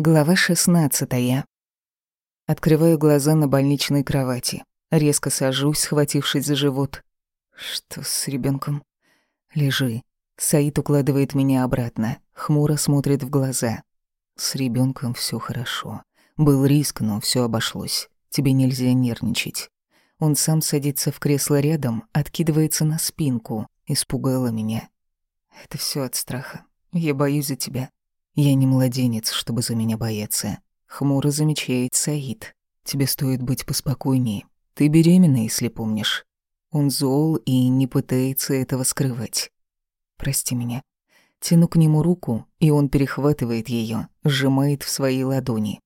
Глава 16. Открываю глаза на больничной кровати. Резко сажусь, схватившись за живот. Что с ребенком? Лежи. Саид укладывает меня обратно, хмуро смотрит в глаза. С ребенком все хорошо. Был риск, но все обошлось. Тебе нельзя нервничать. Он сам садится в кресло рядом, откидывается на спинку. Испугала меня. Это все от страха. Я боюсь за тебя. Я не младенец, чтобы за меня бояться. Хмуро замечает Саид. Тебе стоит быть поспокойнее. Ты беременна, если помнишь. Он зол и не пытается этого скрывать. Прости меня. Тяну к нему руку, и он перехватывает ее, сжимает в своей ладони.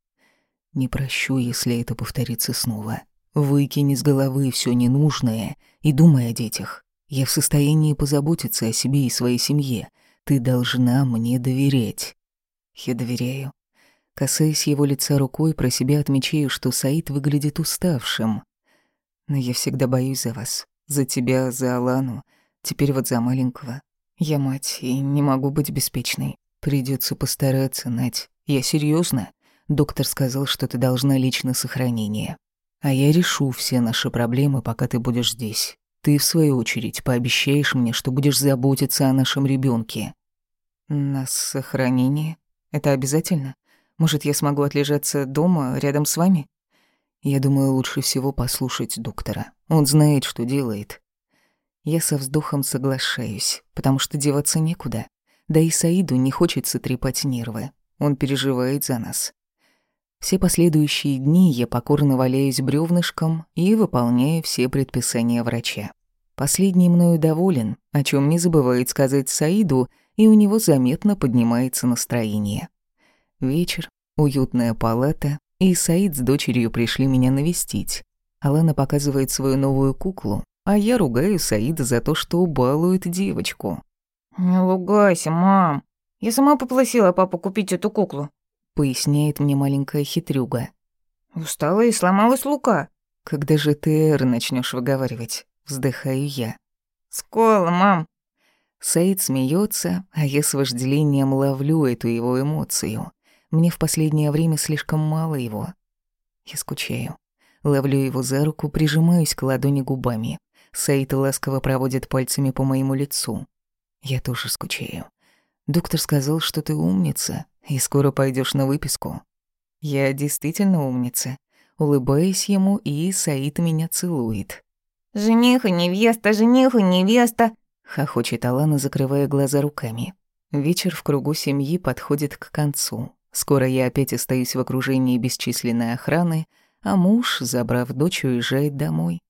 Не прощу, если это повторится снова. Выкини с головы все ненужное и думай о детях. Я в состоянии позаботиться о себе и своей семье. Ты должна мне доверять. Я доверяю. Касаясь его лица рукой, про себя отмечаю, что Саид выглядит уставшим. Но я всегда боюсь за вас. За тебя, за Алану. Теперь вот за маленького. Я мать и не могу быть беспечной. Придется постараться, Надь. Я серьезно. Доктор сказал, что ты должна лечь на сохранение. А я решу все наши проблемы, пока ты будешь здесь. Ты, в свою очередь, пообещаешь мне, что будешь заботиться о нашем ребенке. На сохранение? Это обязательно? Может, я смогу отлежаться дома, рядом с вами? Я думаю, лучше всего послушать доктора. Он знает, что делает. Я со вздохом соглашаюсь, потому что деваться некуда. Да и Саиду не хочется трепать нервы. Он переживает за нас. Все последующие дни я покорно валяюсь бревнышком и выполняю все предписания врача. Последний мною доволен, о чем не забывает сказать Саиду — и у него заметно поднимается настроение. Вечер, уютная палата, и Саид с дочерью пришли меня навестить. Алана показывает свою новую куклу, а я ругаю Саида за то, что балует девочку. «Не ругайся, мам. Я сама попросила папу купить эту куклу», — поясняет мне маленькая хитрюга. «Устала и сломалась лука». «Когда же ты «р» начнешь выговаривать?» — вздыхаю я. «Скоро, мам. Саид смеется, а я с вожделением ловлю эту его эмоцию. Мне в последнее время слишком мало его. Я скучаю. Ловлю его за руку, прижимаюсь к ладони губами. Саид ласково проводит пальцами по моему лицу. Я тоже скучаю. Доктор сказал, что ты умница, и скоро пойдешь на выписку. Я действительно умница. Улыбаюсь ему, и Саид меня целует. «Жених и невеста, жених и невеста!» Хохочет Алана, закрывая глаза руками. Вечер в кругу семьи подходит к концу. Скоро я опять остаюсь в окружении бесчисленной охраны, а муж, забрав дочь, уезжает домой.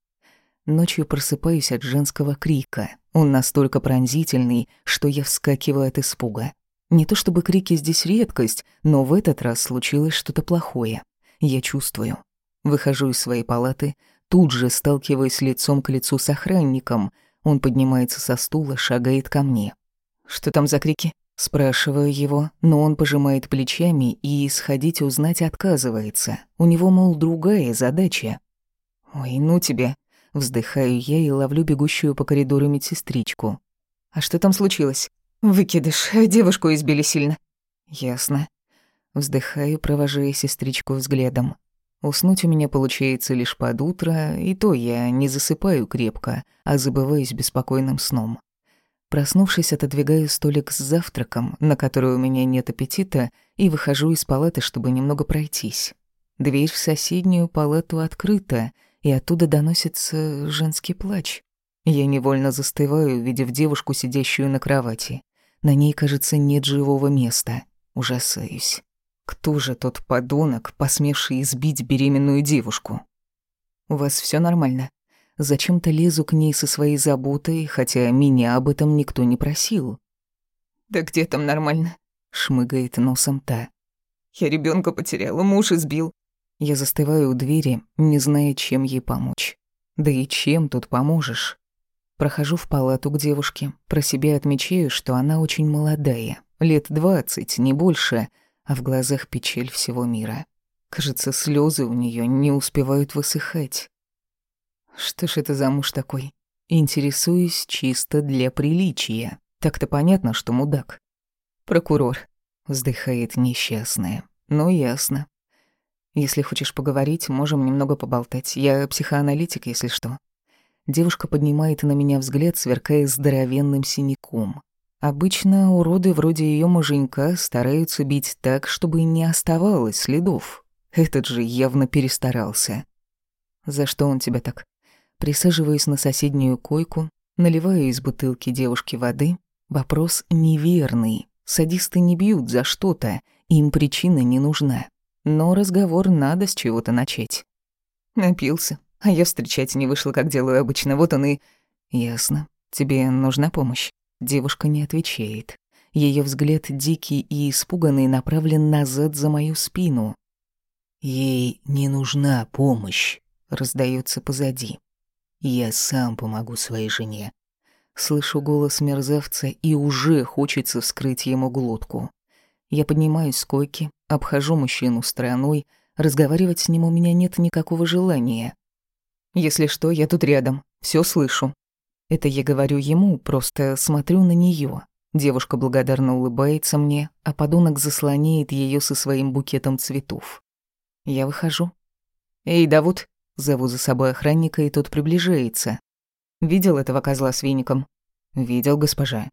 Ночью просыпаюсь от женского крика. Он настолько пронзительный, что я вскакиваю от испуга. Не то чтобы крики здесь редкость, но в этот раз случилось что-то плохое. Я чувствую. Выхожу из своей палаты, тут же сталкиваюсь лицом к лицу с охранником, он поднимается со стула, шагает ко мне. «Что там за крики?» Спрашиваю его, но он пожимает плечами и сходить узнать отказывается. У него, мол, другая задача. «Ой, ну тебя!» Вздыхаю я и ловлю бегущую по коридору медсестричку. «А что там случилось?» «Выкидыш, девушку избили сильно». «Ясно». Вздыхаю, провожая сестричку взглядом. Уснуть у меня получается лишь под утро, и то я не засыпаю крепко, а забываюсь беспокойным сном. Проснувшись, отодвигаю столик с завтраком, на который у меня нет аппетита, и выхожу из палаты, чтобы немного пройтись. Дверь в соседнюю палату открыта, и оттуда доносится женский плач. Я невольно застываю, увидев девушку, сидящую на кровати. На ней, кажется, нет живого места. Ужасаюсь. Кто же тот подонок, посмевший избить беременную девушку? У вас все нормально? Зачем-то лезу к ней со своей заботой, хотя меня об этом никто не просил. Да где там нормально? Шмыгает носом та. Я ребенка потеряла, муж избил. Я застываю у двери, не зная, чем ей помочь. Да и чем тут поможешь? Прохожу в палату к девушке, про себя отмечаю, что она очень молодая, лет двадцать, не больше — а в глазах печаль всего мира. Кажется, слезы у нее не успевают высыхать. Что ж это за муж такой? Интересуюсь чисто для приличия. Так-то понятно, что мудак. Прокурор. Вздыхает несчастная. Ну, ясно. Если хочешь поговорить, можем немного поболтать. Я психоаналитик, если что. Девушка поднимает на меня взгляд, сверкая здоровенным синяком. Обычно уроды вроде ее муженька стараются бить так, чтобы не оставалось следов. Этот же явно перестарался. За что он тебя так? Присаживаюсь на соседнюю койку, наливаю из бутылки девушки воды. Вопрос неверный. Садисты не бьют за что-то, им причина не нужна. Но разговор надо с чего-то начать. Напился, а я встречать не вышла, как делаю обычно. Вот он и... Ясно. Тебе нужна помощь? Девушка не отвечает. Ее взгляд дикий и испуганный направлен назад за мою спину. Ей не нужна помощь, раздается позади. Я сам помогу своей жене. Слышу голос мерзавца и уже хочется вскрыть ему глотку. Я поднимаюсь с койки, обхожу мужчину стороной, разговаривать с ним у меня нет никакого желания. Если что, я тут рядом, все слышу. Это я говорю ему, просто смотрю на нее. Девушка благодарно улыбается мне, а подонок заслоняет ее со своим букетом цветов. Я выхожу. «Эй, Давуд!» Зову за собой охранника, и тот приближается. «Видел этого козла с веником?» «Видел, госпожа».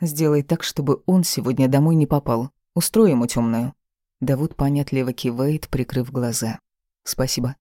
«Сделай так, чтобы он сегодня домой не попал. Устрой ему темную. Давуд понятливо кивает, прикрыв глаза. «Спасибо».